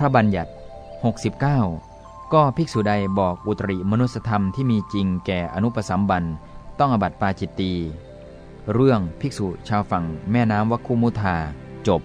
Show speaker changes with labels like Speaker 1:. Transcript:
Speaker 1: พระบัญญัติ 69 ก็ภิกษุใดบอกอุตริมนุสธรรมที่มีจริงแก่อนุปสัมบันต้องอบัติปาจิตตี เรื่องภิกษุชาวฝั่งแม่น้ำวัคคุมุธาจบ